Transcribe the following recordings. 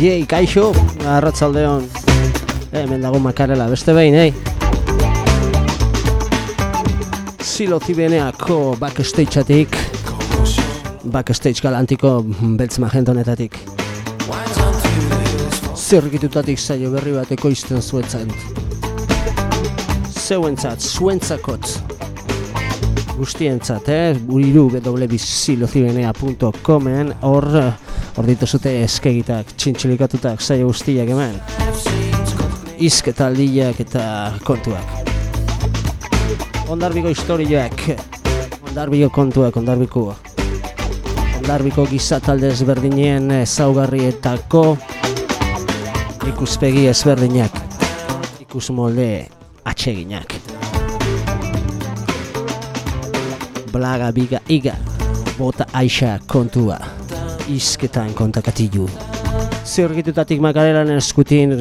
Jei, kaixo, arratzaldeon. Eh, hemen dago makarela, beste behin, eh? Zilo zibeneako backstage-atik, backstage galantiko beltz magentonetatik. Zerrikitutatik zaio berri bateko izten zuetzen. Zeuentzat, zuentzakot. Guztientzat, eh? Uriru www.zilozibenea.comen hor hor dituzute eskegitak, txintxilikatutak, zaio guztiak hemen. Izketaldiak eta kontuak. Ondarbiko historiak, ondarbiko kontuak, ondarbiko ondarbiko gizatalde ezberdinien ezaugarrietako ikuspegi ezberdinak, ikus molde atseginak. Blaga biga iga, bota aixa kontua, izketan kontakatilu. Zirgitutatik makarelan eskutin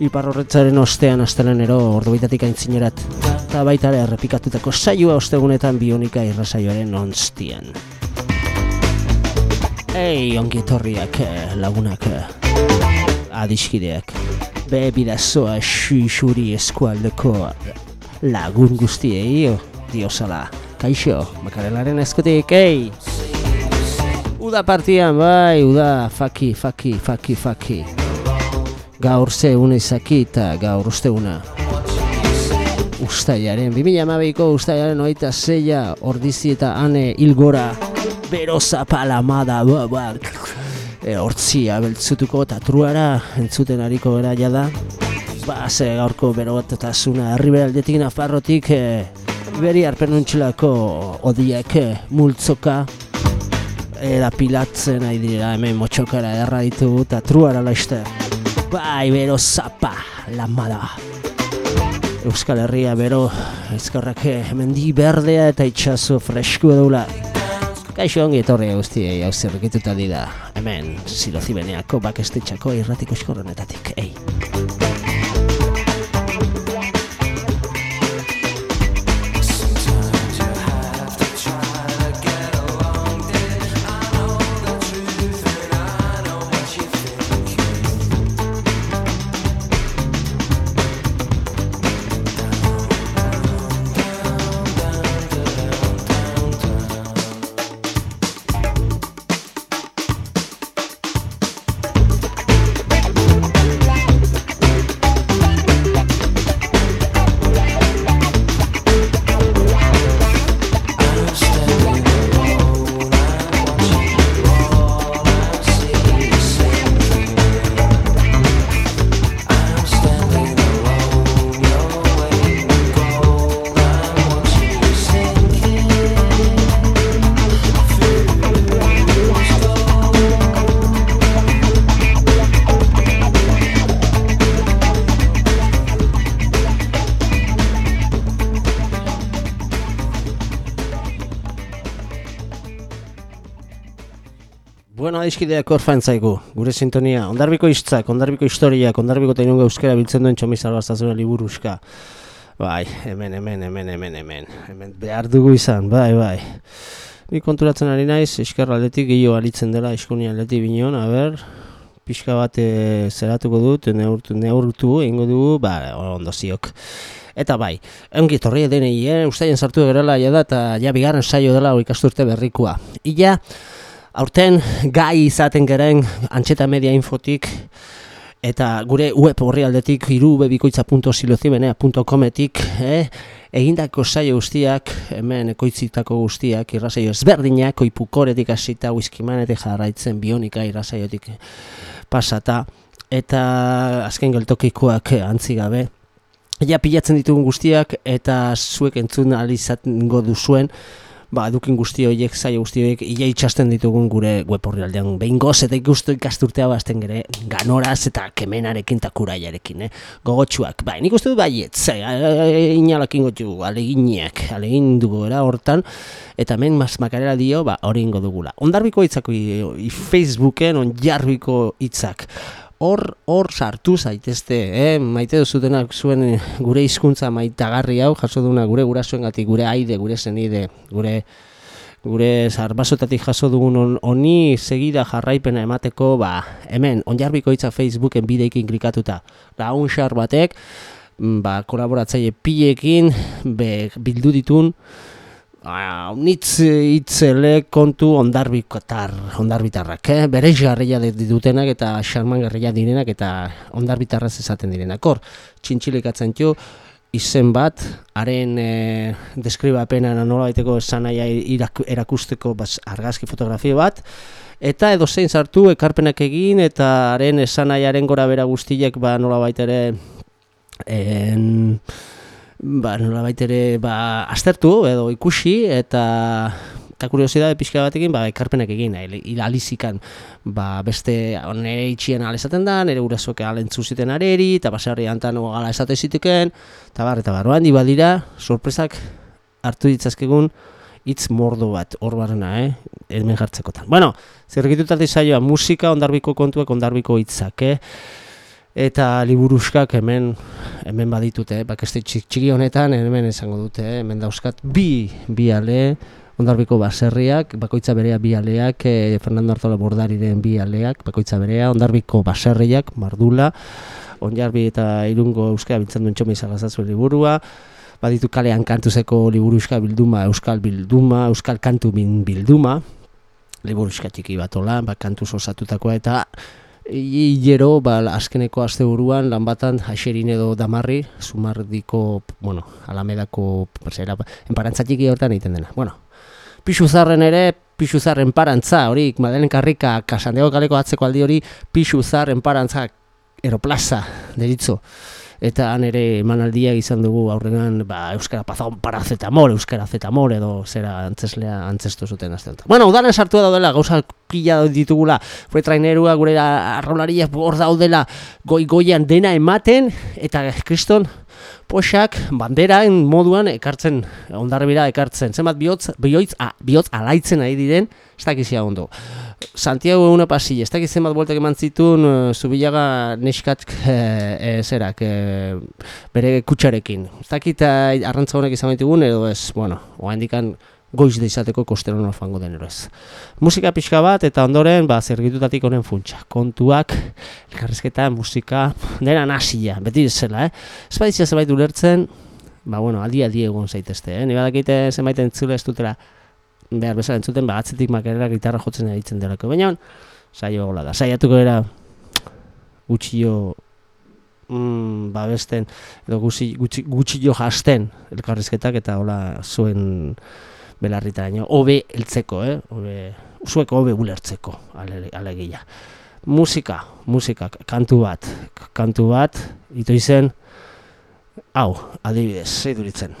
iparrorretzaren ostean astelanero orduitatik aintzinerat. Eta baita ere errepikatutako saioa ostegunetan bionika irrasaioaren onstian. Ei, ongi etorriak eh, lagunak, eh, adiskideak. Be bidazoa xuri eskualdeko lagun guztiei, oh, diosala. Kaixo, makarelaren eskutik, ei! Uda partian, bai, uda, faki, faki, faki, faki. Gaur ze une izaki eta gaur uste una. Ustaiaren, 2008ko ustaiaren oita zeia, ordizi eta ane ilgora. Bero zapalamada, ba, ba. E, hortzia beltzutuko eta truara entzuten hariko gara jada. Ba, ze gaurko berotasuna herriberaldetik nafarrotik e, Iberiar penuntxilako odiek e, multzoka era pilatzen ari dira hemen motxokara erra ditugu eta truara laizte. Bai, bero zapa, lamada. Euskal Herria bero, ezkarrak mendi berdea eta itxaso fresku edula. Kaixo ongi etorri guztiei hau zerrikituta dira. Hemen, zilozibeneako bakestetxako irratiko eskorrenetatik, ei. Adiskideak orfain zaigu, gure sintonia. Ondarbiko hitzak, ondarbiko historiak, ondarbiko tainunga euskera biltzen duen txomi salbaztazuna liburuska. Bai, hemen, hemen, hemen, hemen, hemen. Hemen behar dugu izan, bai, bai. Ni konturatzen ari naiz, eskerra aldetik gehiago alitzen dela eskuni aldetik bineon, a ber, pixka bat e, zeratuko dut, neurtu, neurtu egingo dugu, ba, ondo ziok. Eta bai, ongi etorri denei, eh? ustaien sartu gerela, ja da, eta ja bigarren saio dela ikasturte berrikoa. Ila, aurten gai izaten geren antxeta media infotik eta gure web horri aldetik irubebikoitza.silozibenea.cometik eh? egindako saio guztiak, hemen ekoitzitako guztiak, irrasaio ezberdinak, oipukoretik hasita, wizkimanetik jarraitzen, bionika irrasaiotik pasata, eta azken geltokikoak antzi gabe. Ja pilatzen ditugun guztiak, eta zuek entzun alizatengo duzuen, ba, edukin guzti horiek, zai guzti horiek, ia itxasten ditugun gure web horri aldean. Behin goz eta ikustu ikasturtea bazten gere, ganoraz eta kemenarekin eta kuraiarekin, eh? gogotxuak. Ba, nik uste du baiet, zai, inalakin gotu, aleginiak, alegin dugu era hortan, eta hemen mas makarela dio, ba, hori ingo dugula. Ondarbiko hitzako i, i Facebooken, on jarbiko hitzak hor hor sartu zaitezte, eh? maite duzutenak zuen gure hizkuntza maitagarri hau, jaso duna gure gurasoengatik, gure aide, gure senide, gure gure zarbasotatik jaso dugun honi segida jarraipena emateko, ba, hemen, onjarbiko itza Facebooken bideikin klikatuta, laun xar batek, mm, ba, kolaboratzaile pilekin, be, bildu ditun, Nitz itzele kontu ondarbikotar, ondarbitarrak, eh? bere jarria ditutenak eta xarman garria direnak eta ondarbitarraz esaten direnak. Hor, txintxilikatzen jo, izen bat, haren e, deskribapena nola baiteko esanaia erakusteko bas, argazki fotografio bat, eta edo zein sartu ekarpenak egin eta haren esanaiaren gora bera guztiek ba, nola baitere en, ba, nola baitere ba, astertu edo ikusi eta eta kuriosidade pixka batekin ba, ekarpenak egin, ilizikan ba, beste nire itxien alezaten da, nire urazoke alentzu ziten areri, eta baserri antan gala esate zituken, eta bar, eta barroan di badira, sorpresak hartu ditzazkegun, hitz mordo bat, hor barrena, eh? hemen jartzekotan. Bueno, zergitutat izaioa, musika ondarbiko kontuak ondarbiko hitzak, eh? Eta liburuskak hemen hemen baditute, eh? bakeste txiki honetan hemen esango dute, eh? hemen dauzkat bi, bi ale, ondarbiko baserriak, bakoitza berea bi aleak, e, Fernando Artola Bordariren bi aleak, bakoitza berea, ondarbiko baserriak, mardula, onjarbi eta irungo euskara bintzen duen txomi zagazatzu liburua, baditu kalean kantuzeko liburu euskal bilduma, euskal bilduma, euskal kantu bin bilduma, liburu txiki bat ola, ba, osatutakoa, eta hilero, ba, azkeneko aste buruan, lan batan, haxerin edo damarri, zumardiko, bueno, alamedako, zera, enparantzatiki hortan egiten dena. Bueno, pixuzarren ere, pixuzarren parantza, hori, Madelen Karrika, Kasandego kaleko atzeko aldi hori, pixuzarren parantza, eroplaza, deritzo. Eta han ere emanaldiak izan dugu aurrenan ba, Euskara Pazon parazetamol, Euskara Zetamol edo zera antzeslea antzestu zuten azten. Bueno, udanen sartu da daudela, gauza pila ditugula, fue trainerua, gure arrolariak hor daudela goi-goian dena ematen, eta kriston, poxak banderaen moduan ekartzen, ondarribira ekartzen, zenbat bihotz, bihotz, a, bihotz alaitzen ari diren, ez dakizia ondo. Santiago eguna pasile, ez dakiz zenbat bueltak eman zituen, uh, zubilaga neskat e, e, zerak, bere kutsarekin. Ez dakit arrantza honek izan ditugun, edo ez, bueno, oa indikan, goiz da izateko kosteron alfango denero ez. Musika pixka bat eta ondoren ba, zergitutatik honen funtsa. Kontuak, elkarrezketa, musika, dena nasia, beti zela, eh? Baditzia zerbait ulertzen, ba, bueno, aldi aldi egon zaitezte, eh? Nibada egite zenbait entzule ez dutela, behar bezala entzuten, ba, atzetik makarela gitarra jotzen eritzen delako. Baina, saio gola da, saiatuko era gutxio mm, ba besten, edo gutxi, gutxio jasten elkarrizketak eta hola zuen belarritaraino, hobe heltzeko, eh? Hobe, zueko hobe ulertzeko, alegia. Musika, musika, kantu bat, kantu bat, ito izen, hau, adibidez, zeiduritzen.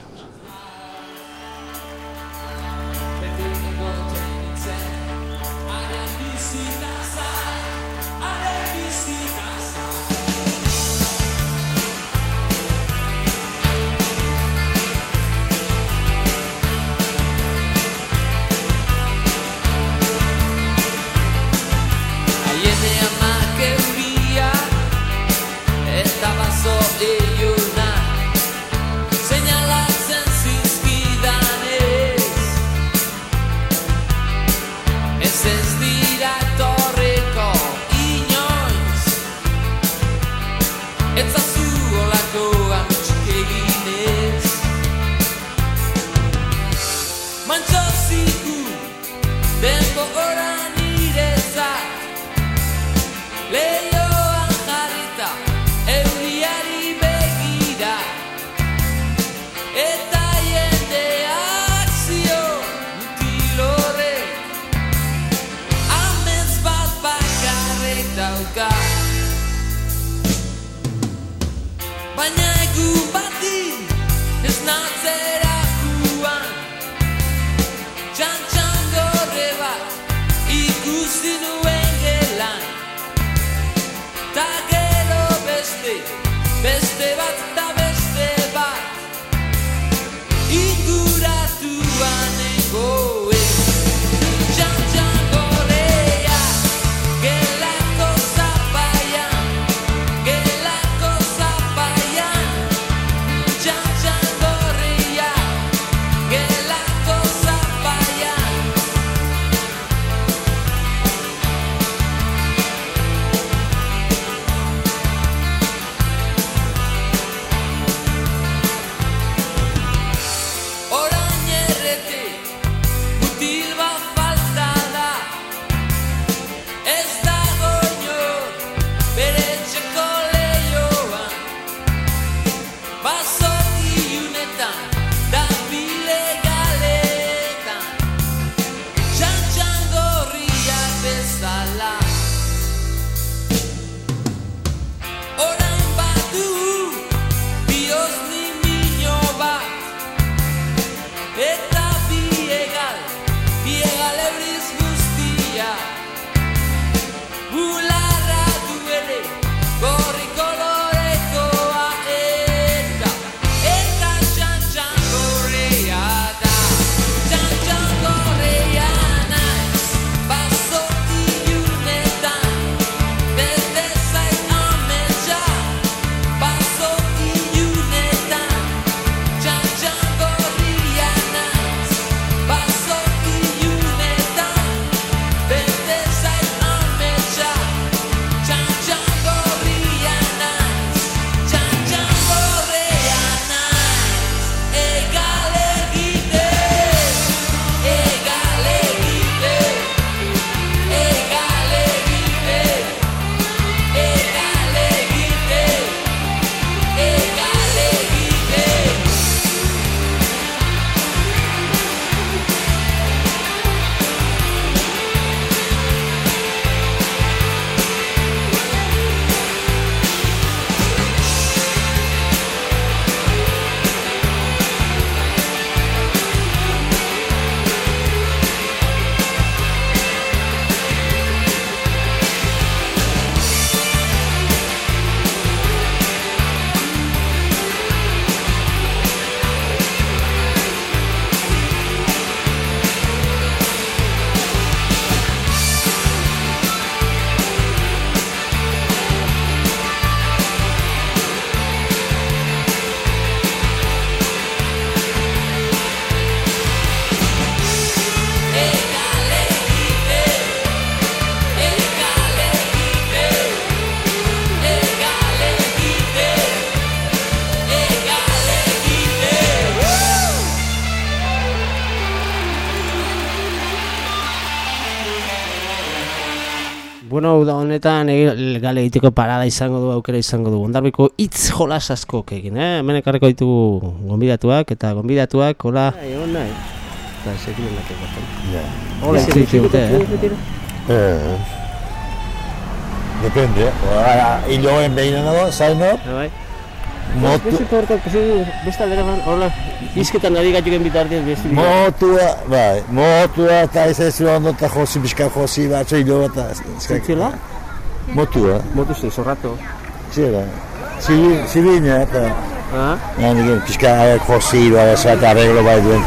Vengo order. Honetan gale egiteko parada izango du, aukera izango du. Ondarbiko hitz jolas askok egin, eh? Hemen ekarriko ditugu gonbidatuak eta gonbidatuak, hola. Egon nahi. Eta sekin enak Ja. Hola, hitz dute, eh? Eh, depende. Ahora, hiloen behin nago, zaino, Bai. motu, Beste torta, beste aldera ban, hola, izketan ari gaitu bitartez beste motua, bai, motua eta ez ez ondo eta josi, bizka josi, batzo hilo eta... Zentzela? Motua. eh? Motu ze, zorrato. Zira, zibin, eta... Ha? Ah? Nen, pixka aia krosiru, aia zaita arreglo bai duen.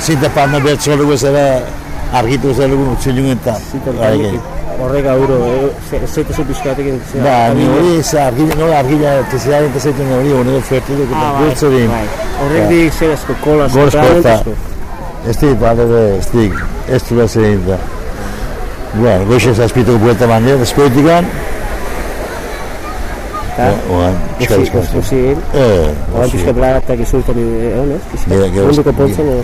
Zinte panna bertzolu guzera argitu guzera lugu nutzen jungen eta... Horrek auro, zeite zu pixkatek. Ba, ni hori ez argila, nola argila, tezidaren tezaitu nire hori, hori fuerte dut, eta gultzu din. Horrek di zer asko, kola, zeta. Ez dit, bale, ez dit, ez dut da da. Bueno, en vez buelta has spito puerta mañana, espérdigán. O, oan ¿Qué estás construyendo? Eh. O antes que la lata que suelta ni, no? Que se.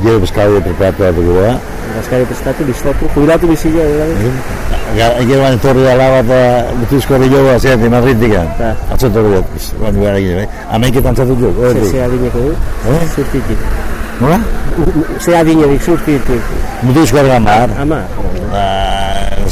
Lleva buscado y preparado adecuado. Buscar el estatuto de stop, cuidado de seguir ahora. Lleva en Torre de Alaba, noticias corre y luego hacia Madrid de Gata, a 100 km. Vamos a ir, ¿eh? A Mae que tanta dulgo, ¿o? Se ha dicho, ¿no? Bueno, se tiene. ¿No va? Se ha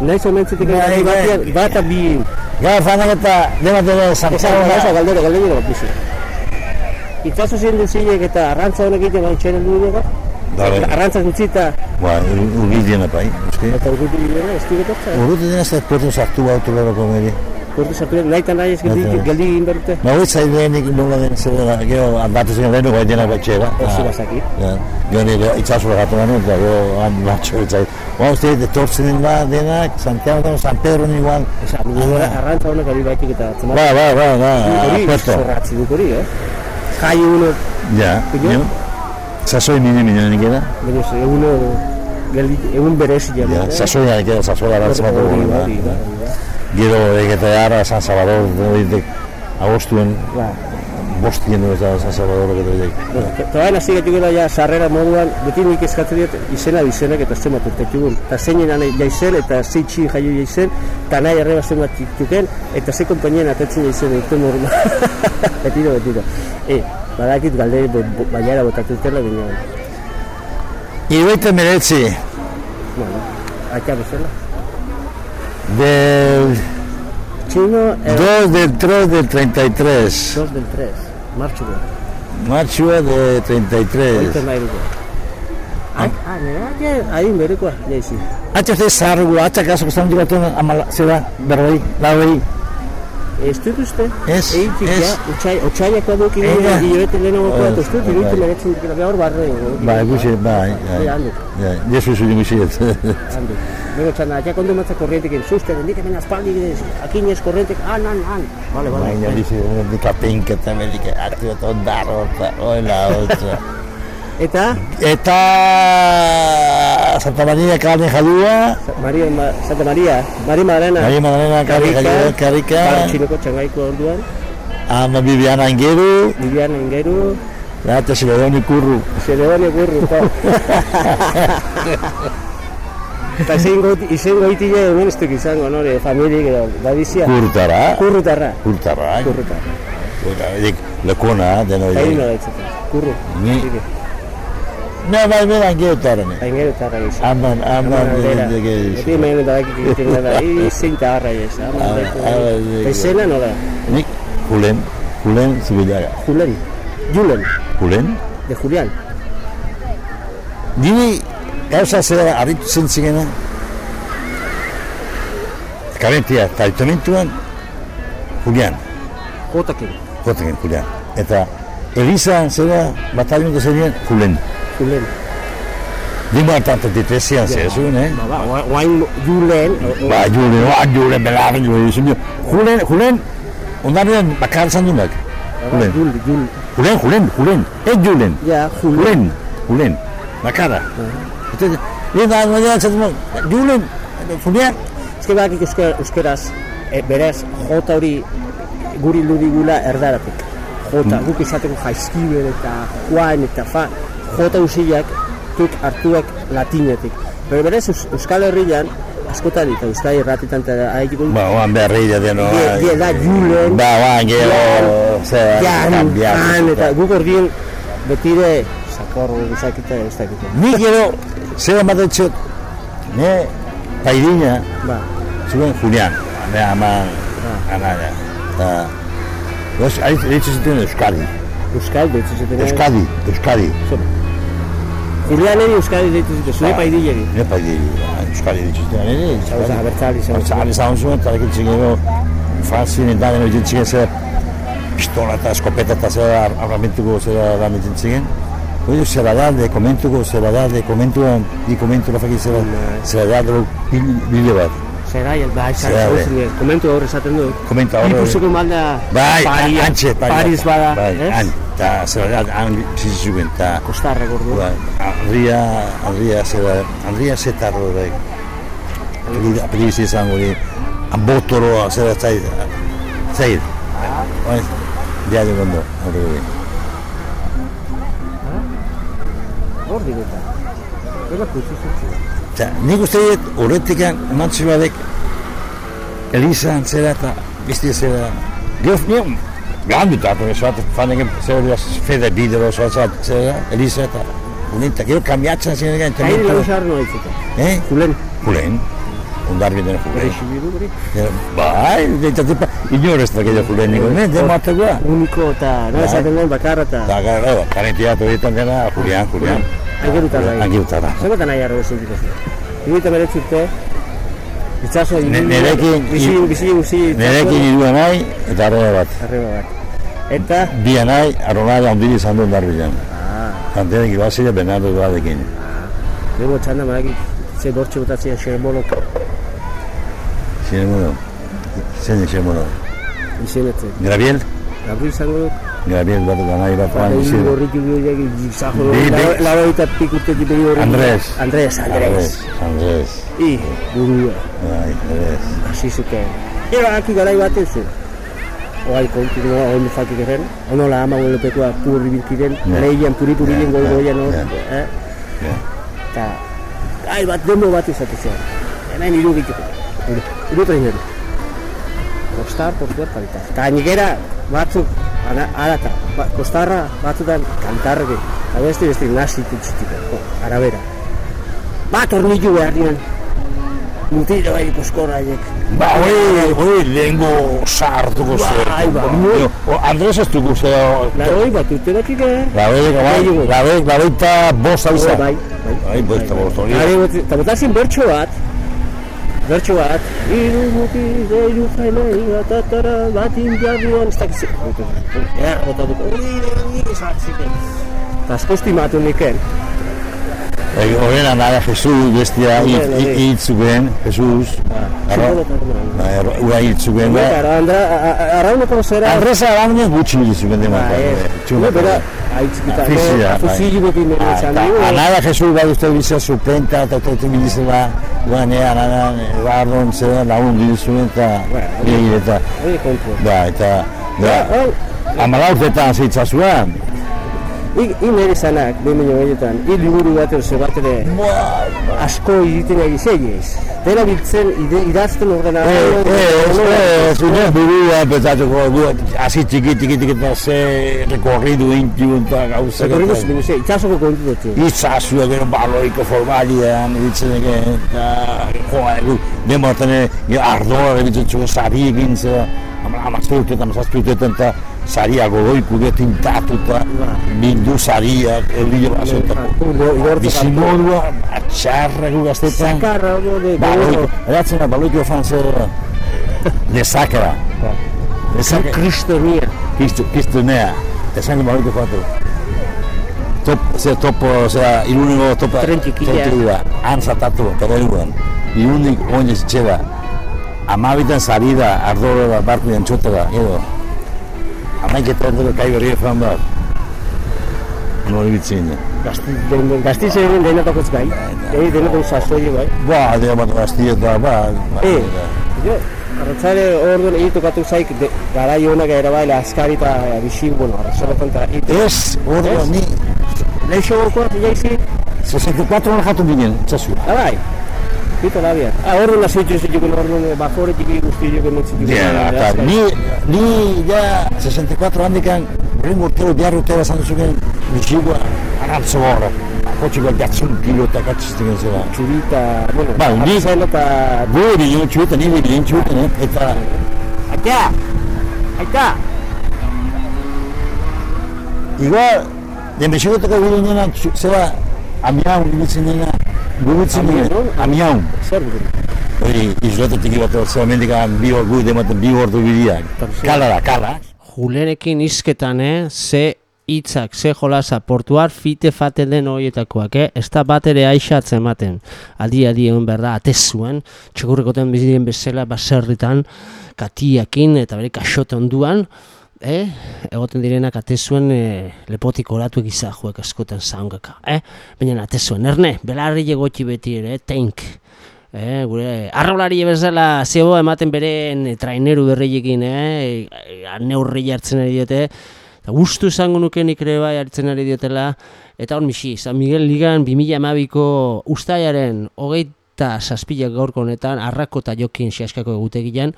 Naiz omen zitik bat bi. Ja, fanak eta demat ere zapatzen. Ez da, galdera, galdera, bizi. Itzazu ziren den eta arrantza honek egiten bat itxeren du dugu. Dara. Bai. Arrantza zutzita. Ba, urgit dien apai. Eta urgit dien apai, ez dugu tortza. Urgit dien ez da, kortu sartu bat urgit dugu meri. Sartu nahi eta nahi ez gildi, gildi egin berute. Ma ba, hori nola den zelera, gero, albatu zen lehenu gaitena bat txera. Osu ah. basaki. Ja, gero, itzazu bat gatu lanu, eta gero, han batxo. Ba, uste, detortzen da denak, Santiago da, San Pedro igual. Esa, arrantza honek hori baikik eta atzen. Ba, ba, ba, ba, apuesto. Zorratzi duk hori, eh? Jai uno... Ja, nio? Sasoi nire nire nire nire Baina, egun egun berezi jari. Ja, sasoi nire nire, sasoi arrantza dugu. Gero, egeteara, San Salvador, agostuen. Ba, bostien ez da San Salvador eta horiek. Bueno, eta baina hasi gaitu ja sarrera moduan, beti nik eskatzen diet izena bizenak eta zenbat urtetugun. Eta zeinen anai jaizen eta zei txin jaio jaizen, eta nahi arreba zenbat tituken, eta ze konpainien atatzen jaizen urte norma. betiro, betiro. E, badakit galderi baiara botatu dutela, baina, Iruete meretzi, bueno, akia bezala. del Txino, eh, 2 del 3 del 33, 2 del 3, martxuko, Marchua de 33. oiten nahi duko. Ah, nire, akia, hain berekoa, jaizi. Atxa ze zaharru, atxa kaso estamos llegando amala, zera, berroi, lauroi. Ez dut uste? Ez, Eitik, ez. ja, utxai, utxaiako duk Ega. ino, hilabete lehenagokoa, Ez, dut, iruditu meretzen dukela, behar barre, Ba, ikusi, bai, Ja, bai. handik. Ja, Jesu zuen ikusiet. handik. Bero txanda, ja kondo matzak korrientek, suste, nik hemen aspaldi gidez, akin ez korrientek, han, han, han. Vale, vale. Baina dice, dika pinka eta medika, atu eta ondarro eta oila otra. Eta, Eta Santa Maria Carne Jadua, Maria, Ma, Santa Maria, Maria Madalena, Maria Magdalena Carne Jadua, Karika, Txinoko txangaiko orduan, Ama Viviana Angeru, Viviana Ingeru, eta Siledoni Kurru. Zerebane gurru, pa. Eta izen goiti ja hemen ez duk izango, nore, familiek edo, badizia. Kurtara, Kurrutarra. kurtara, Kurrutarra. kurtara, dik, lekona, deno Eta hino dik. da itzaten. Kurru. Ni- Dike. No, bai, bera Angeru tarane. Aingeru tarra gizu. Aman, aman, Bera. de que Beti hemen da dakik egiten da, i zein ta harra ez. Aman, bai, Eta nola? Nik, Julen, Julen Zubilaga. Julen. Julen. Julen? De Julian. Niri gauza zera arritu zen zigena. Karentia, eta aitamentuan, Julian, Jotakin. gotaken Julian. Eta Elisa zera batalion da zerien Julen. Julen. Dimo hartan tetitrezian zezun, eh? Ba, ba, oa- oain Julen. Ba, Julen, ba, Julen, belarren Julen. Julen, Julen, ondarrean bakar zan dunak. ba, Julen. Jul, Jul. Julen, Julen, Julen, ez Julen. Ja, Julen. Julen, Julen, bakarra. Eta, Eta, da, zaten, Julen, Julian, Ez que bakik euskera, euskeraz, e, beraz, jota hori guri ludigula erdaratik. Jota, guk esateko jaizkiber eta juan eta fa, jota usiak tuk hartuak latinetik. Pero berez Eus- Euskal Herrian, askotan eta Euskal Herratitan eta haitiko Ba, oan beharri da deno. Die- da Julen, Ba, oan gero, jan, han, eta guk ordien betire sakorro gizakita ez dakite. Ni gero, zera ematen txot, ne, pairina, Ba, zuen Julian, ne, ama, anaia. Eta, Dos, ahí dicho zuten Euskadi. Euskal deitzen zuten. Euskadi, Euskadi. Julianeri Euskadi deitzen zuten, zure paidilleri. Ne paidi, Euskadi dicho zuten, ere, Zauza, abertzali izan zuten. Abertzale zaun zuen, eta ekin gero, Frantzien eta deno egin ziren zer, pistola eta eskopeta eta zer armamentuko zer ziren. Oye, zera da, de komentuko, zera da, de komentuan, di komentu lafaki zera, zera da, de bide bat. Zera, ba, izan, komentu gaur esaten du. Komenta horre. Ipuseko malda Bai, bai, Paris bada, bai, eta zera han zizuen, eta, Kostarra gordu. bai, Andria, Andria zera, Andria zetarro da, apeliz izango di, botoroa, zera, zait, zait, bai, dia de gondo, horre di. Hor digeta. Kutsu zutzu. Eta, nik uste dut, horretik emantzi badek, Elizan zera eta bizti zera, gero, nio, gandu eta, porque zoat, fanen zera dira fede bidero, zoat, zoat, zera, Eliza eta, unen, eta gero kambiatzen ziren egin, eta Hain nio, lagu xarro haitzeta. eh? Julen. Julen, ondar biden Bere Julen. xibiru, bere. Bai, eta tipa, inorez da gehiago Julen, niko, ne, demo ategua. Uniko eta, no, Bai. esaten den bakarra eta... Eta, gara, karentia horietan dena, Julian, Julian. Aigerutar da. Angirutarra. Zenbat nahi arro esan dituzu. Iruita meretzi urte, itxaso... Ne- Nerekin, Bizi, bizi, bizi... nerekin irua nahi, eta arroa bat. Arreba bat. Eta... Bi nahi, arroa ondiri izan duen darbilan. Ah, Kantenek ibazile Bernardo Badekin. Gero txanda marakik, ze bortxe botatzea xerbolok Zinemuno. Zein zinemuno. izenetzen. Grabiel? Gabri izango dut, Grabiel bat gana irapan Egin izin. gorrik jubileak gizajo, Bi- bi- lau eta pikute dipe hori. Andrés. Andrés, Andrés. Andrés. I, burua, Bai, Andrés. hasi zuken. Ero aki garai batez zu. oai kontinua, oin mufakik erren, onola ama huelepekoa purri bilkiren, Ja. lehian puri puri den goi goian hor, eh? Eta, gai bat, demo bat izate. Hemen iru gitiko. Iru, iru traineru. Kostar, portuar, kalitar. Eta gainera, batzuk, ana, arata, ba, kostarra batzutan kantarreke. Eta beste beste nazi tutxitiko, arabera. Ba, tornillu behar dian. Mutilo bai koskorra haiek. Ba, hori, hori lehengo sartuko. Bai, ba, Jo, o, Andres ez dugu ze, o, Laroi bat urterakik, eh? Labeik, bai, Gehiago. labeik, labeita bost Bai, aiza. bai, bai. Bai, bosta bost, hori. Are, bot- eta botazien bertso bat, bertso bat, iru muti, iru fainai, atatara, bat indiaduan, ez dakiz, er, bota dut, hori, hori, esatziken. Eta asko estimatu niken, Egi, horrena nada, Jesus, bestia, Horrela, hit- hit- bai. hitzuken, Jesus. Ara, bai, ara, ura hitzuken, Bai, da. ara, andra, arauneko zera, Andresa Araunes gutxi hitzuken ba, demaka. ez, no, bera, aitzikita, Fizia, bai. fusilli beti nire Ah, izan eta dugu, Anada Jesus. Bai uste bizia suplenta eta eta bilizela guan ea anada bardon zera lagun bilizuen eta Bueno, nire eta hori kontu. da eta da hau, amala urtetan zitzasuan I, i nire zanak, behin baino horietan, i liburu bat edo bat ere asko egiten ari zeiez. Dena biltzen, ide, idazten ordena. Eh, eh, eh, zure burua pentsatuko du hasi txiki txiki txiki eta ze rekorridu intiu eta gauza Rekorrido zuten, ze, itxasoko kontu dut. Itzazua gero baloiko formalian, ditzen ege, eta, joa, egu, demorten ardoa egitzen txuko sari egin ze, amazte urteetan, amazazte urteetan, eta saria gogoiku gero tintatu eta bildu sariak, eurillo baso, eta bizimodua, atxarra gu gaztetan, Zakarra, hori, de, baloiko, eratzen da baloiko fan zer, lezakara, lezakara, kristonia. Kristo, kristonea, esango baloiko fatu. Top, ze topo, osea, iruneko topa, Tren txikia. txentxua, han zatatu, pereluan, irunik oinez itxera, amabitan ardoro da, barku jantxotera, edo, amaiketan dut kai berri fan bat, nori bitzine. Gaztiz egin denetako gai, eh, denetako sasoi bai. Ba, dira bat gaztia eta, ba, ba, Eh, jo, arratzale orduan egin tokatu zaik, de, garai honak era bai, askari eta bixi, bueno, arrazoretan eta ite. Ez, orduan, ni, Leixo gokoa, jaizi, 64 hona jatu ginen, txasu. Ah, bai. Pito labia. Ah, orduan hasi dituz dituen orduan bajore txiki guzti joken mutzi dituen. Ja, eta ni, ni ja 64 handikan, ringo urtero, bihar urtero esan duzuken, bitxigua, arantzo gorra. Kotxiko jatzun kilo eta katzizten zera. Txurita, bueno, Ba, ni- artzen eta... Gure bilin txuetan, ni bilin txuetan, eh? eta Aita! Aita! igual, den bitxigotako bilin nena, zera, amiaun ibiltzen nena, gubitzen nena, Amiaun? amiaun. Zer dut? Hori, izlete tiki bat, mendikan bi hor gu dematen bi ordu bidiak. Kala da, kala. Julenekin izketan, eh, ze hitzak, ze jolasa, portuar fite fate den horietakoak, eh? Ez da bat ere aixatzen ematen. Aldi adi egon behar da, atez zuen, txekurrekoten biziren bezala baserritan, katiakin eta bere kaxote onduan, eh? egoten direnak atez zuen eh, lepotik oratuek izajuek askotan zaungaka, eh? Baina atez zuen, erne, belarri egotxi beti ere, tenk. Eh, gure arraulari bezala zebo ematen beren eh, traineru berriekin, eh, eh, neurri jartzen ari diote, eta gustu izango nuke nik ere bai hartzen ari diotela, eta hor misi, San Miguel Ligan 2012ko ustaiaren hogeita zazpilak gaurko honetan, arrako eta jokin siaskako egutegian,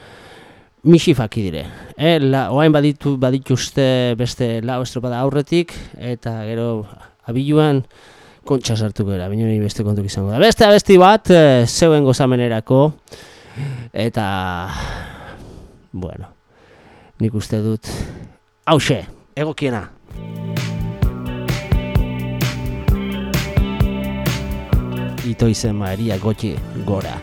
misi faki dire. Eh, la, oain baditu, badituzte beste lau estropada aurretik, eta gero abiluan, kontxa sartu gara, baina beste kontuk izango da. Beste abesti bat, e, zeuen gozamenerako, eta, bueno, nik uste dut, hause, egokiena. Ito izen Maria gotxi gora.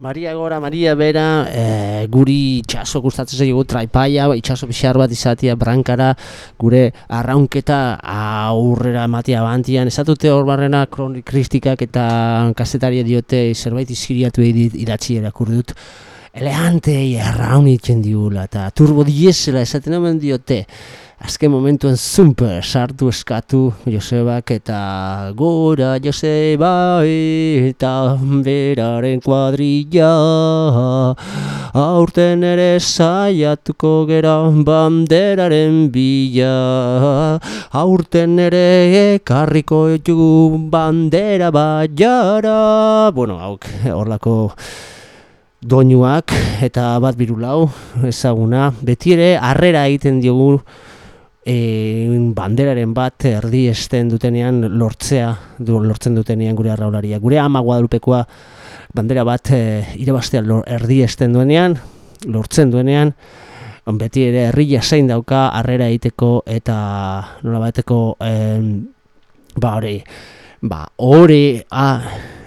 Maria Gora, Maria Bera, e, guri itxaso gustatzen zaigu traipaia, itxaso pixar bat izatea brankara, gure arraunketa aurrera ematia bantian, esatute hor barrena kristikak eta kasetaria diote zerbait izkiriatu edit idatzi erakur dut, elegantei arraun itzen diula, eta turbo diesela esaten omen diote, azken momentuen zumpe sartu eskatu Josebak eta gora Joseba eta beraren kuadrilla. Aurten ere saiatuko gera banderaren bila. Aurten ere ekarriko ditugu bandera baiara bueno, hauk, horlako doinuak eta bat birulau ezaguna. Beti ere harrera egiten diogu e, banderaren bat erdi esten dutenean lortzea du, lortzen dutenean gure arraularia gure ama guadalupekoa bandera bat e, irabaztea lor, erdi esten duenean lortzen duenean beti ere herria zein dauka harrera egiteko eta nola bateko ba hori ba ore a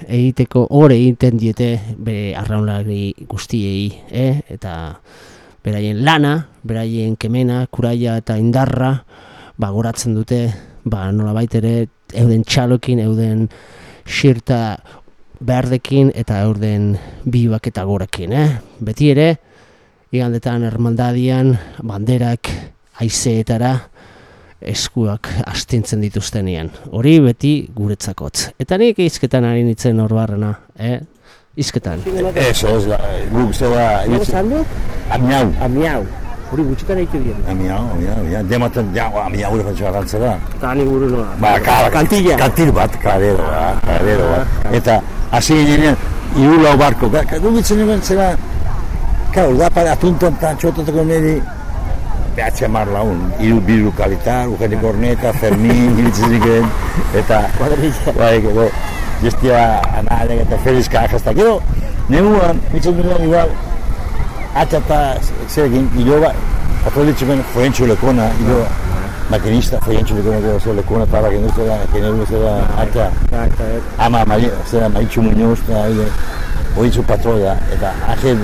egiteko ore egiten diete be arraunlari guztiei, eh? eta beraien lana, beraien kemena, kuraia eta indarra, ba, goratzen dute, ba, nolabait ere, euden txalokin, euden xirta berdekin eta euden bibak eta gorekin, eh? Beti ere, igandetan hermandadian, banderak, aizeetara, eskuak astintzen dituztenean. Hori beti guretzakotz. Eta nik izketan ari nintzen hor barrena, eh? Izketan. Eso es, la, guk zera, du? amiau, Amiau. Hori gutxitan egite dien. amiau, amiau, ja, dematen, ja, amiau ure fatxo garrantzera. Eta ni buru noa. Ba, kala, Kantilla. Kantil bat, karadero bat, karadero bat. Eta, hasi ginen, iru lau barko, ka, ka, dubitzen nuen zera, Claro, da para atuntan tan txototako niri, behatxe mar laun, iru biru kalitar, Eugenio Corneta, Fermin, iritzen ziren, eta, Kuadrilla. bai, gero, gestia anarek eta Felix Cajas, eta gero, neguan, mitzen duen igual, atxa eta zerekin, ilo ba, aprobetxe ben, Lekona, ilo, makinista, Fuentxo Lekona, gero, zer Lekona, eta bakin genero zera, atxa, ama, Mari, zera, Maritxu Muñoz, eta, hile, oitzu patroia, eta Angel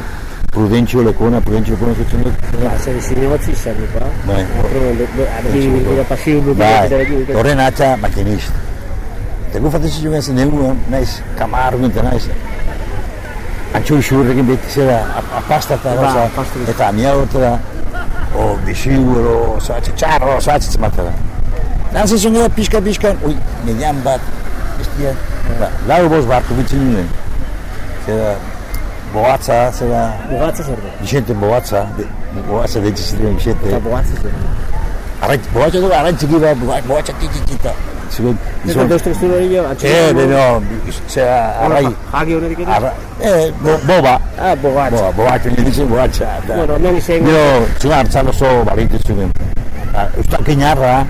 Prudentzio Lekona, Prudentzio Lekona zutzen dut, Ba, zer zinegotzi zer dupa. Bai. Argi, ira pasiu Bai, horren atxa makinist. Eta gu fatzen zitzen zen neguan, naiz, kamar gunten naiz. Antxuri xurrekin beti zera, ap- apasta eta Ba, gauza, eta amia o bisiu, o zoatxe txarro, zoatxe zematera. Dan zitzen gara pixka pixka, ui, median bat, bestia, ba, lau bost barko bitzen nuen. Zera, boatza, zera, Bogatza zer da. Vicente Boatza, Boatza deitzen ziren Vicente. Eta bogatza zer da. Arrain, boatxa dugu, arrain txiki bat, boa- tititita. Zigun, Eta izan, dostu estu hori jo, eh, beno, zera, arrain, Jagi honetik ere? eh, bo, boba, Ah, bogatza. boba, boatxa, nintzen boatxa. eta- Bueno, hemen izan. Gero, zuen hartzan oso balitu zuen. Eustalkin jarra,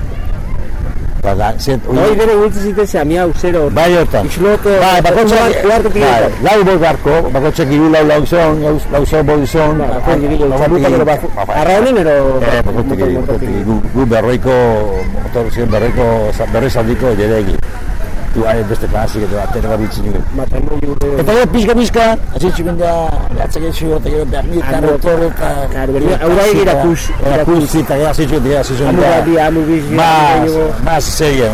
ba, da, zet, Hoi oi, bere gultzi ziten ze amiau zero. bai hortan. Ixloto, Bai, bakotxak, Uartu bai, pilotan. lau bost barko, bakotxak iru lau lau zon, lau- zon, boi zon. Ba, joan digilo, lau txalupa batik- gero bat. ba, bai. Arra honen ero... Eh, bakotxak, bakotxak, gu, berroiko, motor ziren berroiko, berroi zaldiko jeregi. Hain beste klasik eta atera babitzen dugu. Matamoi urre... Eta gero pixka pixka, hasi txuken da, gatzak etxu, eta gero berni, karro, torre, eta... Claro, beri- haurai irakus- Irakusi, eta gero hasi txuken, gero hasi txuken Amu da... gabi, amu bizi, gehiago. más serio,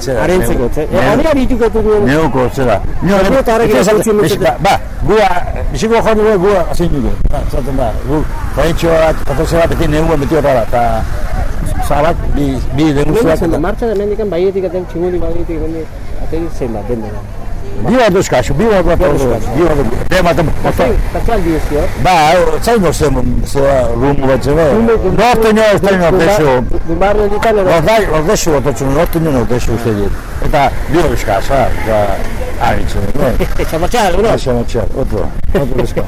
zera, Arentzeko, neu- ze? neu- Hori abituko dugu... Neuko, zera. Nio, Gu eta ezagutzen ez- dute. Ba, gua, biziko joan dugu, gua, azin dugu. Ba, zaten da, gu, jaitxo bat, patroze bat, beti neuan beti horra eta zabak, bi, bi denuztuak. Hemen zen, martxa da mendikan, baietik aten txingudi baietik, hemen aten zen bat, den dena. Bi bat duzkaxu, bi bat bat duzkaxu, bi bat duzkaxu. Bi bat duzkaxu. Katzal diezio. Ba, zain norzen, zera, rumu bat zera. Norte nio, ez da nortexu. Dumbarro ditan, ero... Ordai, ordexu bat otzen, norte nio nortexu uste dit. Eta, bi bat duzkaxu, eta, aritzen, no? Zamatxal, otro, otro pesca.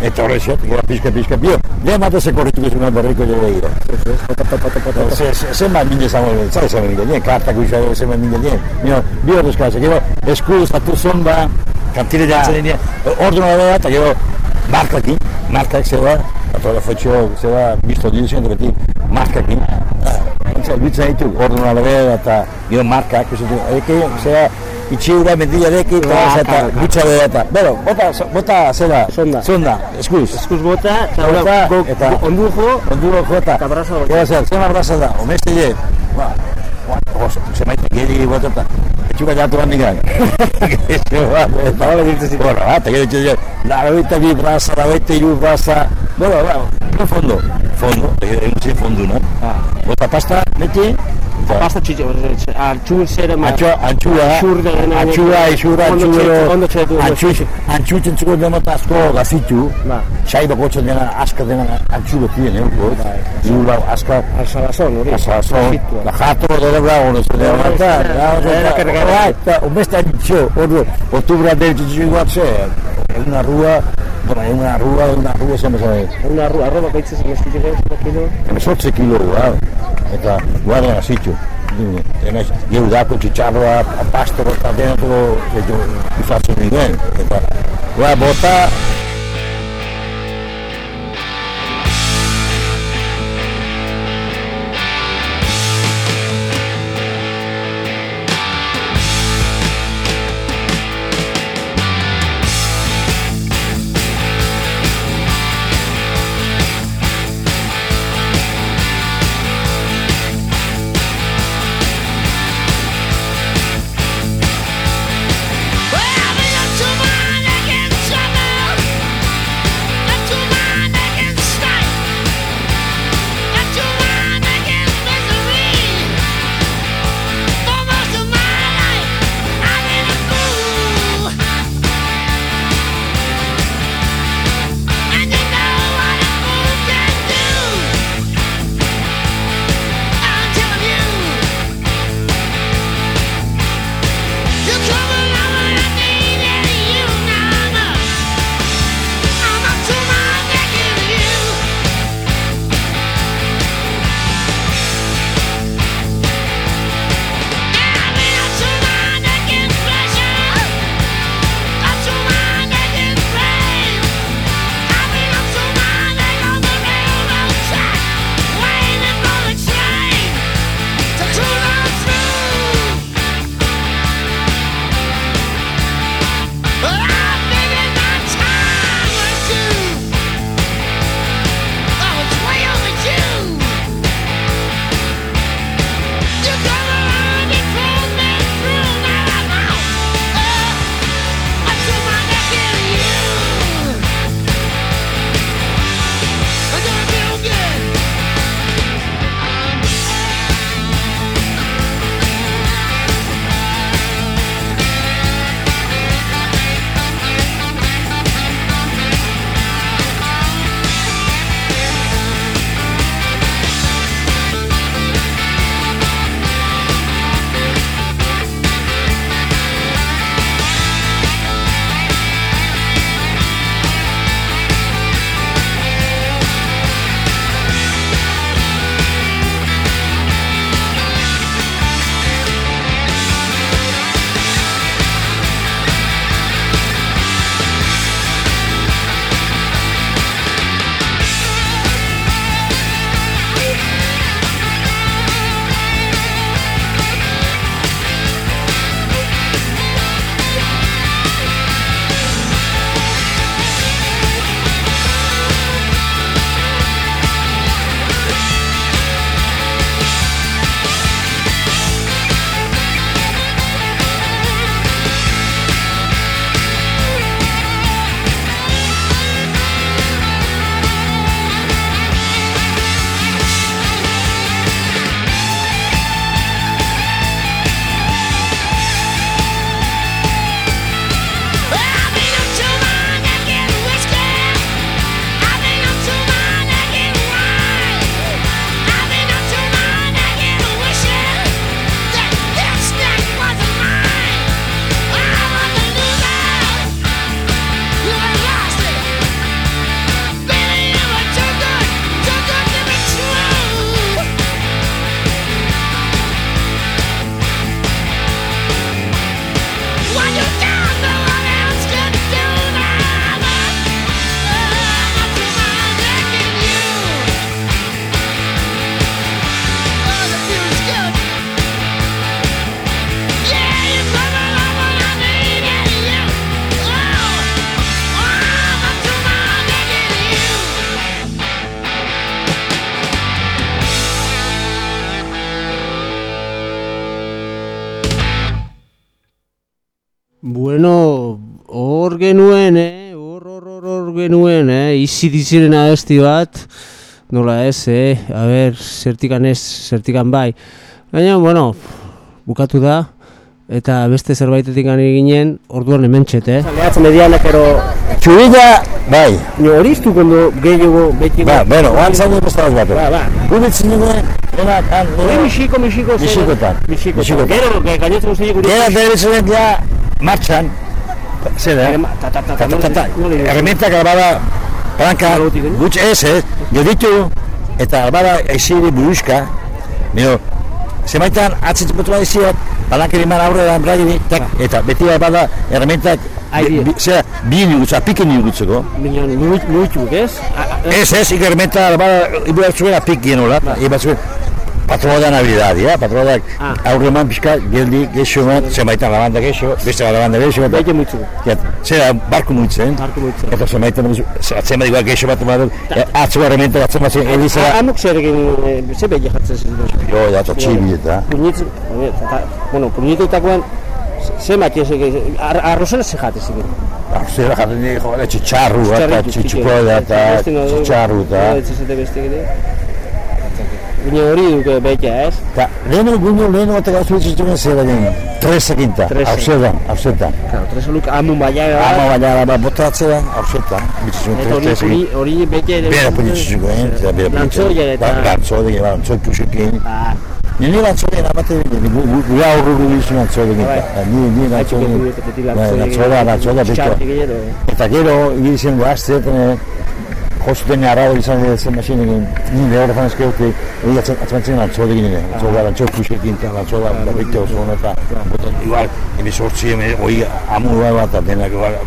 E torreșet, era pisca, pisca, bio. Le mate se corritu che sono barrico di lei. Se se se ma minge samo, sai se minge niente, carta qui c'è se ma minge niente. Mio, bio lo scasa, che è scusa tu sonda, cantine di altre linee. Ordino la volta che marca qui, marca che se va, la tua faccio, se va, visto di centro che itxi ura mendiarekin, eta Ah, eta gutxa bera eta. Bero, bota, bota zera. Sonda. Sonda, eskuz. Eskuz bota, eta Bota, eta- ondu jo, Onduro jota. Eta braza bota. Gora zer, zer braza da, omestile. Ba, os, se maite geri botata. Etxuka jatu bat nigan. Eso, ba, eta hori ditzen zitu. Bueno, ba, eta gero ditzen la hogeita bi braza, la hogeita iru braza. Bueno, ba, no fondo. Fondo, egin zen fondo, no? Ah. Bota pasta, meti. Eta- pasta txitxe, antxu zere ma... Antxua, antxua, antxua, izura, Ondo antxuero, txetu, ondo txetu, ondo antxu, txetu. antxu txentzuko demota asko gazitu, Ba. xai bakotzen dena, aska dena antxu betien, euko, zula, aska, Alzabazón, hori. Egitua. la jato de bravo, no se le va a matar. Era que regalaba. Un mes está dicho, otro, octubre del chicho igual se, es una rúa, bueno, es una rúa, una rúa se me sabe, Una arroba, arroba baitzez, mezkitik ez, kilo. que me sortze kilo, guau, eta. Tenez, geu dako txitxarroa, pasto, eta dena todo, eto, izatzen nien, eta, guau, bota, eh, izi diziren abesti bat, nola ez, eh, a ber, zertikan ez, zertikan bai. Baina, bueno, bukatu da, eta beste zerbaitetik gani ginen, orduan hemen txete, eh. Lehatzen medianak, ero, Txubila, bai, ni hori iztu kondo gehiago beti. ba, bueno, oan zaino beste bat Ba, ba. Gubitzen dugu, dena, kan, Hori misiko, misiko, zer- Misikotan. Misikotan. Gero, ge- gainontzeko guztiak gure... Gera debitzen ja, martxan, zer da, Erema- Ta, ta, ta, Ta, ta, ta, ta. Herramientak albada, planka, Gautik, eh? gutx ez, ez, jo ditu, eta albada esiri buruzka, mio, zemaitan atzitzen botu bat eziat, balankeri man aurrera enbragiri, tak, eta beti albada herramientak, Aire. bi- zera, bi nigutza, piki nigutzeko. Minon, nuit- nuituk, ez? A- a- Ez, ez, ikermenta albada, ibu zuela piki nola, iba patroa da nabilidadi, ja, patroa da Ah. aurre eman pixka, geldi, geixo bat, zemaitan labanda geixo, beste bat labanda geixo, eta Bete muitzuko. Ja, zera, barku muitzen. Barku muitzen. Eta zemaitan, atzema igual geixo bat eman dut, atzo herramienta atzema zen, elizera. Amuk zer egin, eh, ze behi jartzen zen. Jo, da, eta txibi eta. Puñitzu, eta, bueno, puñitutakoan, ze matiez egin, ar, arrozera ze jatez egin. Zera jaten nire, jo, da, txitxarru, eta txitxuko da, eta txitxarru, eta. Eta beste egin. Gine hori duke betia, ez? Eta, leheno, guino, leheno, eta gauzu ditzitzen zera egin, tresa ginta, Tresa. hausetan, hausetan. Claro, tres oluk amun baina, Ama baina, ama botatzea, hausetan, bitzitzen eta hori, tresa hori, egin. hori betia ere. Bera puñitzuko, eh? eta bera Lantzoia eta... Lantzoia, lantzoi puxekin. Ah, Ni lantzoia nabate, gure aurru gure lantzoia ginta. Bai. Ni, ni haitxuko lantzoia. du eta beti Bai, lantzoia. lantzoia, lantzoia, beti. Txartik gero. Eta gero, dira zen egin, ni behar fan ezkeute, egin atzamantzen lantzo egin ere, lantzo da, eta lantzo da, bete oso hona, eta, botan, igual, emi sortzi, emi, oi, amu da bat, denak, igual,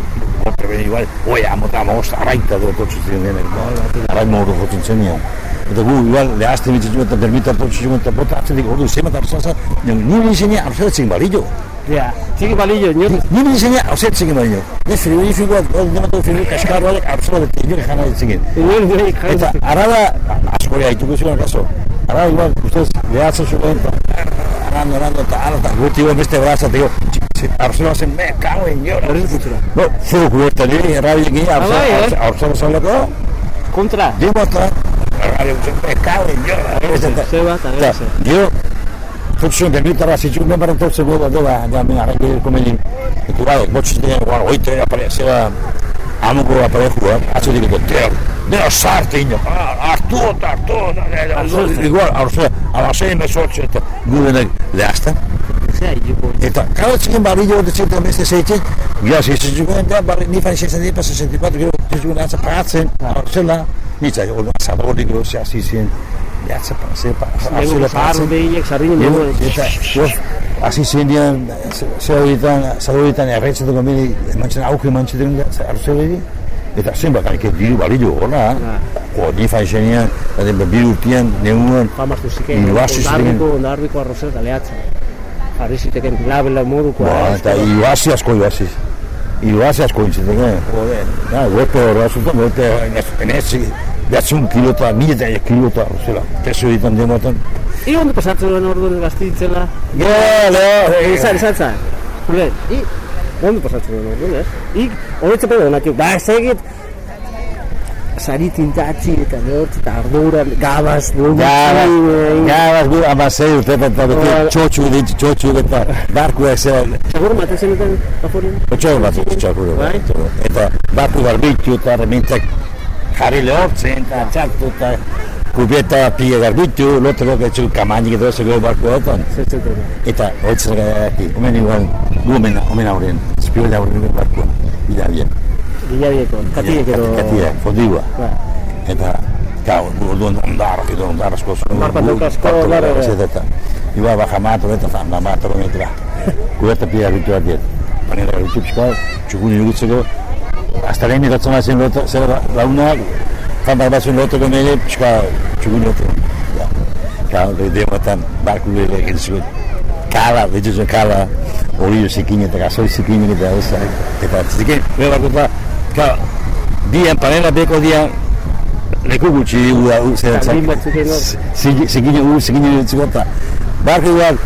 bote ben, igual, oi, amu eta amost, araita dut otzu ziren denak, araik modu jotzen zen nian. Eta gu, igual, lehazte mitzitzen eta permita hartu ziren, eta bota atzetik, ordu, zema eta hartzen zan, nire izenia, arzatzen balillo. Ja, txiki balillo, nio, Nire izenia, arzatzen balillo. Ne frigorifikoak, hori nematu frigorifikoak kaskarroak, arzatzen dut, nire jana nio, Eta arada, asko ya, ituko zuen kaso. Arada igual, ustez, behatzen zuen, eta arando, arando, eta ara, eta guti guen beste braza, digo, arzela zen, me cago en putzura. No, zuru kuberta nire, errabi egin, bai, eh? arzela zailako, Kontra. digo, eta, errabi egin, me cago en llora. Zeba eta Eta, gero ze. dio, Tutsun bermitara zitzu, me baran tortzen gola dola, da, me arrangi komeni. Eta bai, botxin dira, guan, oite, aparezera, amuko aparejua, atzo dikiko, teo, nero sarte ino, hartu eta hartu, igual, arzea, alasei mesortze, eta gudenak lehazten. Zea, joko. Eta, kada txikin barrillo de txintan beste zeitzen, gira zeitzen eta barri, ni fan zeitzen dira, 64, gero, txikun atza pagatzen, arzela, nitza, hori, zabordik, ze hasi zien, atza pagatzen, Gero, dugu. eta, jo, hasi ziren dian, zer horietan, zer horietan erretzatuko meni, emantzen auke emantzen dira, arzu bedi, eta zenbat, hanik diru balillo horra, jo, ni fa izenian, eta bi urtian, neguan, Famaztu ziken. Hiru hasi ziren. Ondarbiko, ondarbiko arrozer eta lehatzen. Jarri ziteken labela moduko. ba, eta iruazi asko iruaziz. Iruazi asko intziteke, jode, da, gote horra zuten, gote, enezi, behatzun kilota, mileta kilota, zela, peso egiten demotan. I ondo pasatzen duen orduan gaztitzela. Gero, leo, Izan, izan, izan. Julen, i, ondo pasatzen duen orduan, ez? I, horretze pedo natiu, ba, ez egit, sari tintatzi eta behort, eta ardura, gabaz, dugu, Gabaz, gabaz gu amasei urte eta beti Bai. txotxu dit, txotxu eta barku zer, Segur mate zenuten aforin? txotxu bat txotxu Bai. Eta barku garbitu eta remintak jarri lehortzen eta txartu eta kubieta pie garbitu, lotero getxu kamainik edo zego barku hautan. Eta hoitzen gaiaki, omen igual, gu omen, aurren, espiola aurren barkuan, bila bien. Gilabieko, katiek edo... Katia, fondigua. Ba, Eta, gau, orduan ondar, edo ondar asko zuen. Ondar pantauk asko, eh. Eta, iba baja mato, eta fanda mato, eta, kuberta pia gitu bat diet. Panera gitu pixka, txukun irugutzeko, hasta lehen miratzen bazen loto, zer launak, fanda bazen loto gomene, pixka, txukun loto. Ja, gau, de demotan, barku bere egin zuen. Kala, dituzuen kala, olio zikin eta gazoi zikin eta. Eta zikin, bera barkuta, gau, dian, panera beko dian, leku gutxi ua, u, zer, hor. Zikine ur, zikine utziko eta. Barko igual,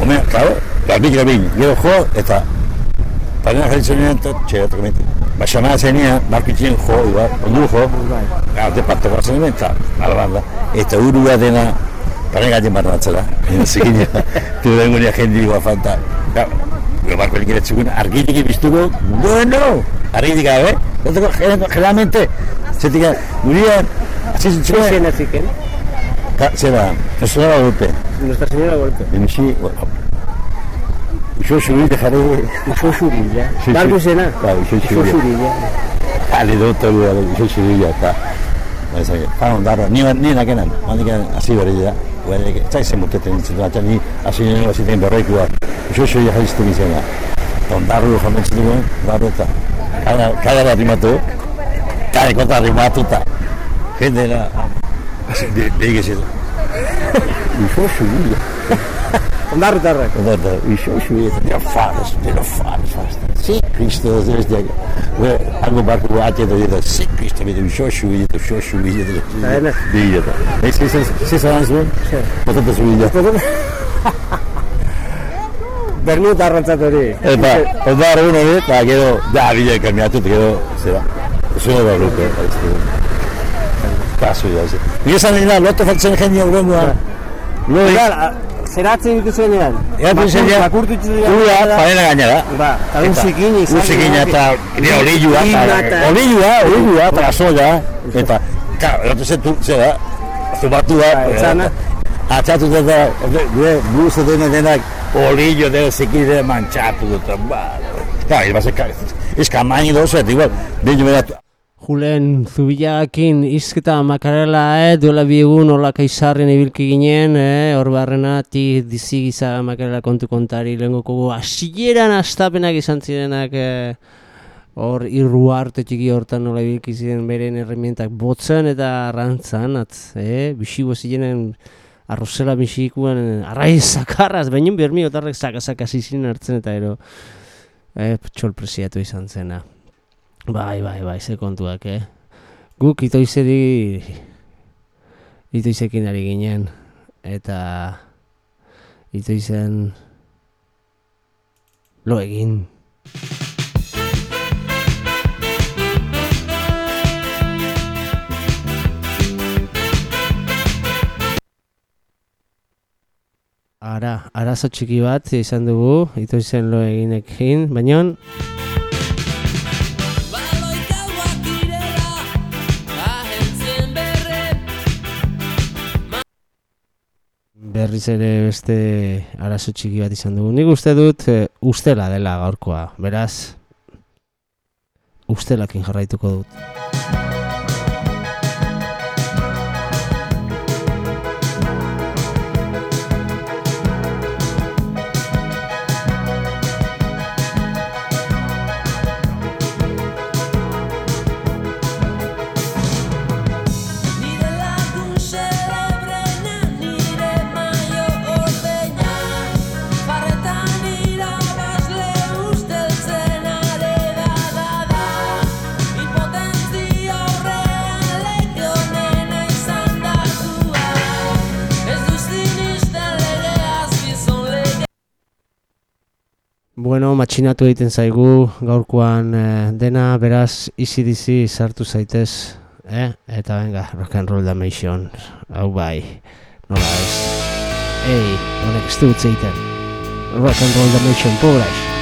omen, claro, garbik garbik, gero jo, eta panera jarritzen nien, eta txera tokamenti, ba, xamara zenean, barkitzen jo, igual, ondu jo, gara, de parteko zen hemen, eta, ala da, eta urua dena, Paren gaten barra batzela, zikina, turen gurea jendi guafanta. Gara, gure barko nik ere txukun, argitik ibiztuko, bueno, argitik gabe, Goteko, generalmente, zetik, gurean, hasi zutxuen, Zen aziken, Ka- zera, personala golpe. Nuestra Señora Golpe. Emisi, bueno, Uxo zubite jarri, Uso zurila. Sí, Barbu sí. zena. Bai, uso Uso zurila. zurila. jale dut hori da, uxo zubila, eta, Eza, pa ondarra, ni, ni nakenan, handik hasi berri da, baina, ez da izen muteten ditzen da, eta ni hasi nire baziten berreikua, uxo zubila jaiztu bizena. Eta ondarru jamentzen duen, barru eta, kada, kada bat rimatu, kada kota rimatu, eta, jende era, behi gezitu. Uxo zubila. Ondarrutarrak. Guarda, uxo zubila, ja fares, pero fares, fares. Sí, Cristo, ez da, algo barco ate da da, sí, Cristo, vede uxo zubila, uxo zubila, Dena. Bila da. Ez, ez, ez, ez zaran zuen, potata zubila. Bernut arrantzat hori. Eta, ondar uno de, eta gero, da, bila kamiatu, eta gero, zera, zure da luke, kasu da, ze. Ni esan dira, loto faltzen jende aurrengoa, lo Gara, zeratzen dituzuenean. Eta zenean, ura, panela gainera. Ba, eta un zikin izan. Eta olilua, Ina eta- olilua, olilua, eta soja, eta, claro, erotu zetu, zera, zubatua, Ba, etzana. atxatu eta, gure, bluzo dena denak, olillo dena zikin dena manchatu dut, ba, claro, iba ser, es kamaini dozu, eta igual, dino bera, Julen Zubilakin izketa makarela, eh, duela bi egun hola kaizarren ibilki ginen, eh, hor barrena, ti dizi giza makarela kontu kontari, lehengoko hasieran astapenak izan zirenak, eh, hor irru arte txiki hortan nola ibilki ziren beren herramientak botzen eta arrantzan, atz, eh, bisibo zirenen arrozela bisikuan arraiz zakarraz, baino bermi otarrek sakasaka zizien hartzen eta ero, eh, txolpresiatu izan zena. Bai, bai, bai, ze kontuak, eh? Guk itoizeri itoizekin ari ginen eta itoizen lo egin. Ara, arazo txiki bat izan dugu, itoizen lo eginekin, baina berriz ere beste arazo txiki bat izan dugu. Nik uste dut e, ustela dela gaurkoa, beraz ustelakin jarraituko dut. Matxinatu egiten zaigu gaurkoan eh, dena, beraz ECDC sartu zaitez, eh? Eta venga, rock and roll damation, hau bai, nola ez. Ei, honek ez dut zeiten. Rock and roll damation, pobres.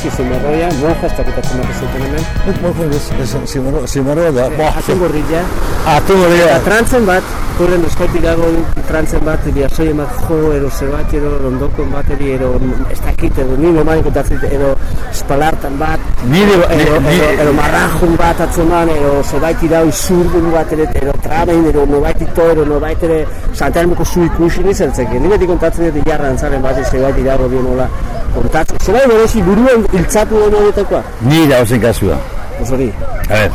Oski zumerroia, monja ez dakitatzen dut zuten hemen. Nik mojo ez zimero, zimero da. Aten gorrilla, Atu eta gorria. trantzen bat, horren eskaitik dago trantzen bat, biasoi emat jo, ero zebat, ero rondokon bat, eri, ero ez dakit, edo ni normalen kontatzen, ero espalartan bat, Nire, ero, nire, ero, ero marrajun bat atzeman, ero zebait irau izurdun bat ere, ero trabein, ero nobait ito, ero nobait ere, santelmoko zu ikusi nizertzeke. Ni beti kontatzen dut jarra antzaren bat, zebait irau dio nola kontatzen. Zebait berezi buruan iltzatu den horietakoa. nire hau zen kasua. Pues hori. A ver.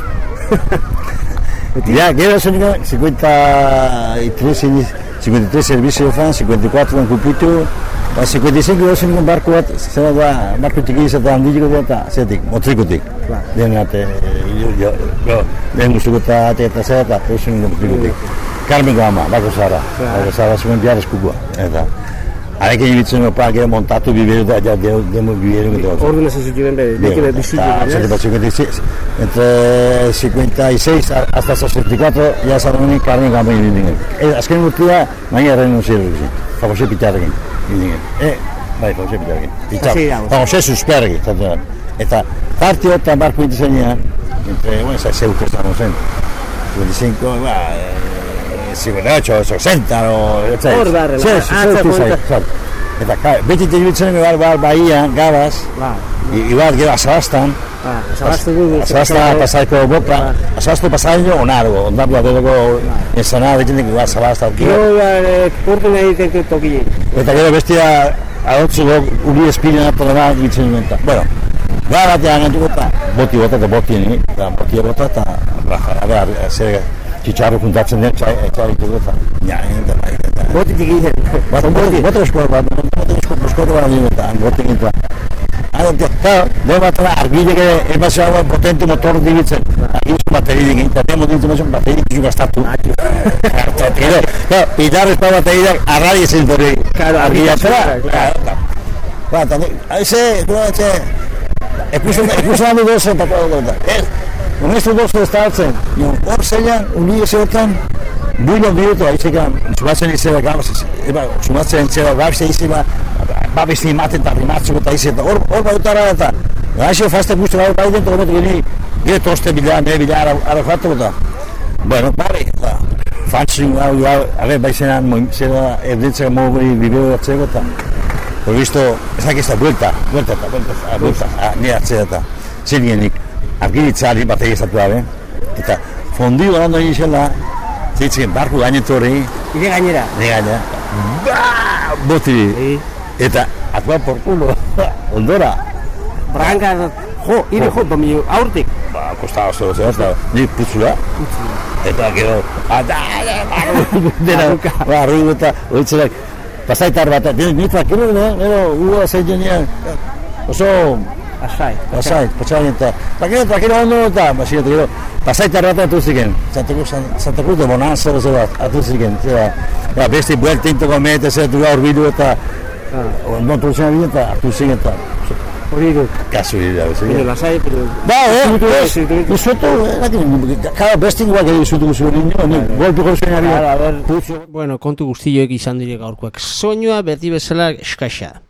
ya, gero zen niko, 53, ini- 53 servizio fan, 54 en kupitu, ba, 55 gero zen niko barku bat, zera da, barku tiki izatea handiko da, eta zetik, motrikutik. Ba. Den ate, jo, jo, den guztuko eta ate eta zera, eta eusen niko motrikutik. Carmen ama, bako zara, bako zara zuen bihar eskukua, eta, Ibitzen nio, pa, gero montatu biberu da, demo, demo biberu eta Orduan ez zuten bere, beti bere bizutu. Ah, entre 56, entre 56 hasta 64 ya saloni karne gabe indingen. Eh, azken urtea baina renunciatu egin. Famose pitarrekin. Eh, bai, famose pitarrekin. Pitar. Famose suspergi, eta partio eta barko intzenean, entre, bueno, esa se ustedes estamos en 55, ba, 58, 60, o, eta. Hor barrela, Sí, sí, sí, konta. sí. Eta, kai, beti tegibitzen bar, bar, bahia, gabaz, Ba, I- Ibat, gero azabastan, ba, azabastan pasaiko boka, azabaztu pasaino onargo, ondapia dedoko enzana betenik ibat azabastan. Gero, ba, urten egiteko tokile. Eta gero bestia adotzu gok uri espinen ato dara egitzen inventa. Bueno, gara batean gantuko eta boti bota eta boti ni, eta boti bota eta a ber, zer txitxarro juntatzen den, txai, txai, dugu eta, ja, eta, eta, Botik egiten. Bota, bota, bota eskola bat, bota eskola eskola bat nire eta, bota egintua. Ara, eta, de bat da, argilek ere, emazio hau potente motor argilek bateri digin, eta demo dibitzen mazio, bateri dibitzen gastatu. Eta, gero, claro, pitar ez pa bateriak arrari ezin dori. Claro, argila zera. argila, claro. Claro, Ba, eta, aize, gura, etxe, ekusen, ekusen handi doze, eta, eta, hartzen, jo, hor zeian, uni ez hortan, builo bihurtu, aizekan, sumatzen izela gabaz, eba, sumatzen zera gabaz izi, ba, ba besti ematen eta rimatzeko eta izi, eta hor, hor bautara eta, gaixo fazte guztu gaur bai dentro, gometu gini, gire toste bila, ne bila, ara, ara jateko eta, bueno, bale, eta, fantzin, hau, abe, baizenan, zera, erditzeko mogu bibeo atzeko eta, Por visto, ez dakit ez da, buelta, buelta eta, buelta, eta, buelta, ah, nire atzera eta, zer argiritzari bat egizatu gabe, eta fondio ondo egin zela, zitzen, barku gainetu hori, Ire gainera. nire gaina, ba, boti, I, eta atua por culo, ondora, branca, jo, ire jo, domi aurtik. ba, kostaba oso, zer, zer, ni putzula, eta gero, ada, dena, ba, arrugu eta, oitzerak, pasaitar bat, ni, ni tranquilo, ne, gero, ua zeinean, oso, Asai. Pasai, pasai eta, eta gero, eta gero ondo eta, basi, eta gero, pasai eta errata atu ziken, Santa Cruz, Santa Cruz de Bonanza, oso bat, atu ziken, zera, ja, beste buelta intoko mete, zera, du gaur bidu eta, ondo turtzen abide eta, atu ziken eta, Hori du. kasu dira, bezi. Ire lasai, pero... Ba, eh, eh, eh, cada beste igual que disfrutu zuen niño, ni, golpe gozen ari. Bueno, kontu guztioek izan dire gaurkoak. Soinua beti bezala eskaxa.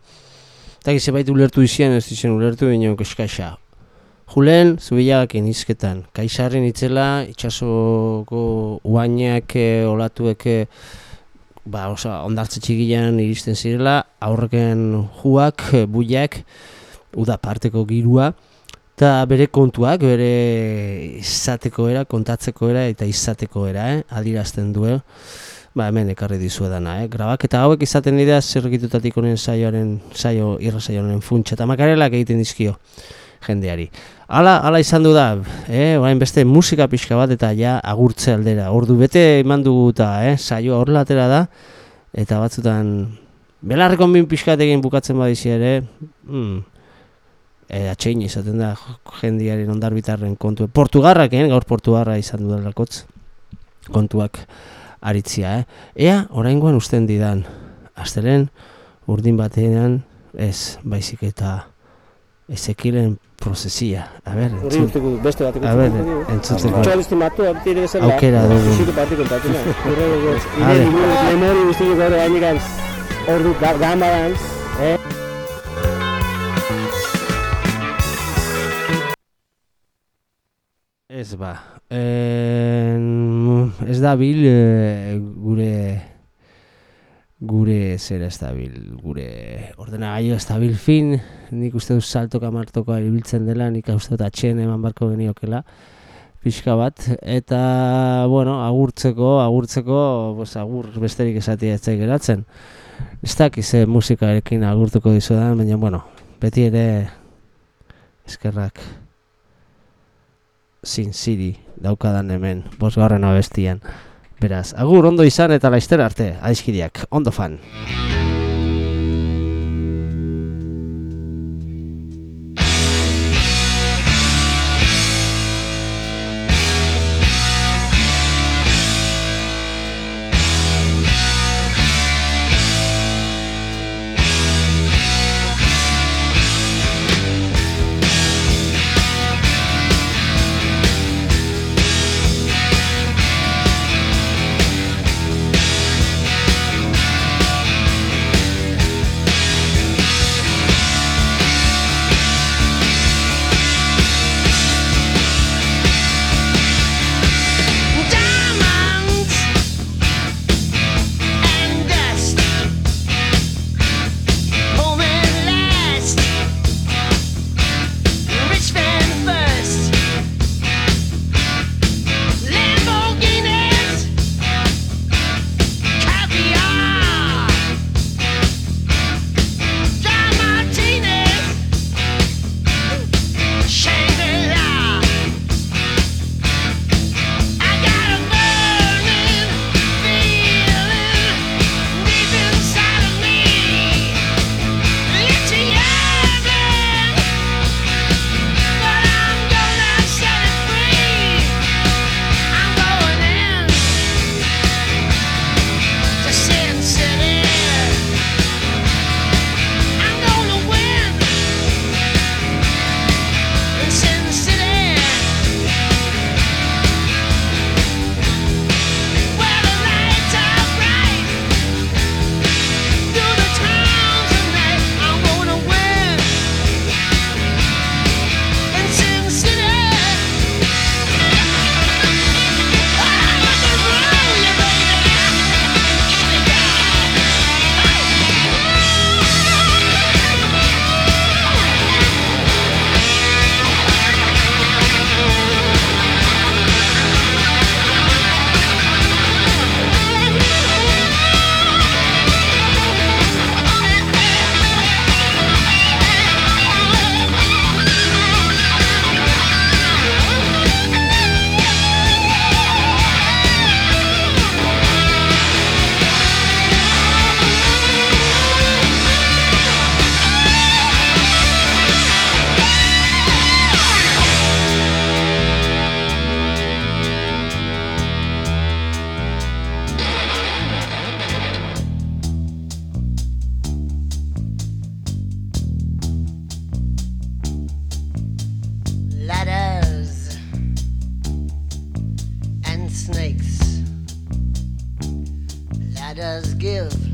Eta gize baitu ulertu izien, ez izan ulertu baino eskaxa. Julen, zubilagak inizketan. Kaisarren itzela, itxasoko uainak, eh, olatuek, eh, ba, osa, ondartze txigilan iristen zirela, aurreken juak, eh, buiak, uda parteko girua, eta bere kontuak, bere izateko era, kontatzeko era eta izateko era, eh? adirazten du, eh? Ba hemen ekarri dizuedana, eh? grabaketa hauek izaten dira zergitutatik honen saioaren, saio, irra saioaren funtsa, eta makarelak egiten dizkio jendeari. Hala, hala izan du da, eh? orain beste musika pixka bat eta ja agurtze aldera. Ordu bete eman dugu eta eh? saioa horrela atera da, eta batzutan belarreko min pixkat egin bukatzen badizi ere, hmm, e, atxein izaten da jendiaren ondarbitarren kontu. Portugarrak, eh? gaur portugarra izan dudalakotz kontuak aritzia, eh? Ea, oraingoan usten didan, astelen urdin batean, ez, baizik eta ezekilen prozesia. A ber, entzun, beste bateko. a ber, entzuteko. Txoa beste matu, abtire bezala. Aukera dugu. Zuziko parti kontatuna. Gure dugu. Ale. Ire memori guztiak gaur gainikan. ordu ga- ganbaran, eh? Ez ba, en, ez da bil eh, gure gure zer ez da bil, gure ordenagailu ez da bil fin, nik uste dut saltoka martoka ibiltzen dela, nik uste dut atxen eman barko geniokela, pixka bat, eta, bueno, agurtzeko, agurtzeko, pues, agur besterik esatia ez geratzen. Ez dakiz ze musikarekin agurtuko dizudan, baina, bueno, beti ere eskerrak Sin City daukadan hemen, bosgarren abestian. Beraz, agur ondo izan eta laizter arte, aizkiriak, ondo fan. does give.